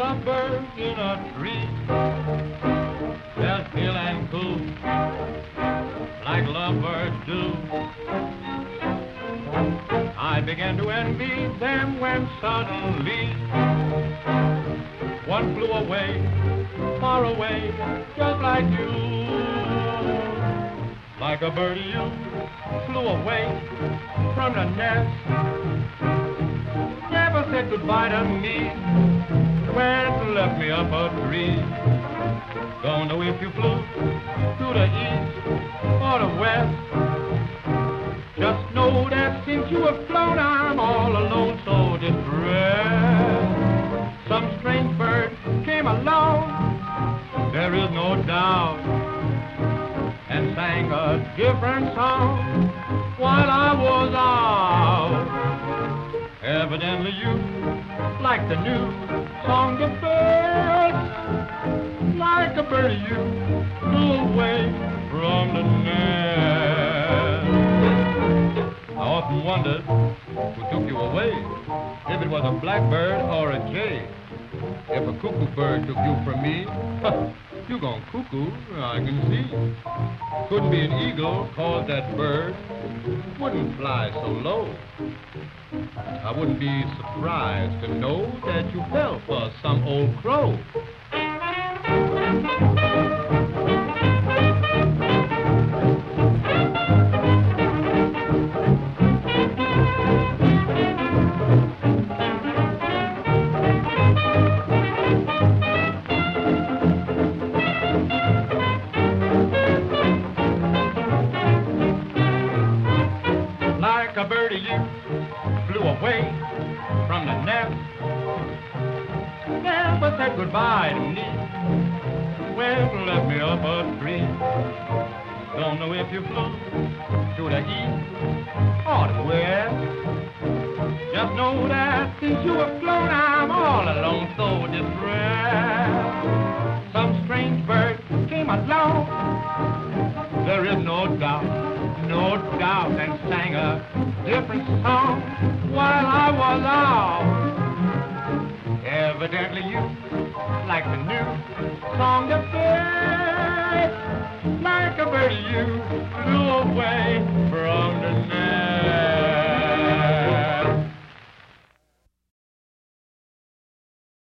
birds in a tree, just still and cool, like lovebirds do. I began to envy them when suddenly one flew away, far away, just like you. Like a bird you flew away from the nest. Never said goodbye to me. And left me up a tree. Don't know if you flew to the east or the west. Just know that since you have flown, I'm all alone, so distressed. Some strange bird came along, there is no doubt, and sang a different song while I was out. You like the new song of birds, like a bird of you wondered who took you away, if it was a blackbird or a jay. If a cuckoo bird took you from me, you gone cuckoo, I can see. Couldn't be an eagle, cause that bird wouldn't fly so low. I wouldn't be surprised to know that you fell for some old crow. A birdie you flew away from the nest. Never said goodbye to me. Well, left me up a tree. Don't know if you flew to the east or the west. Just know that since you have flown, I'm all alone, so distressed. No doubt, and sang a different song while I was out. Evidently you like the new song of birds,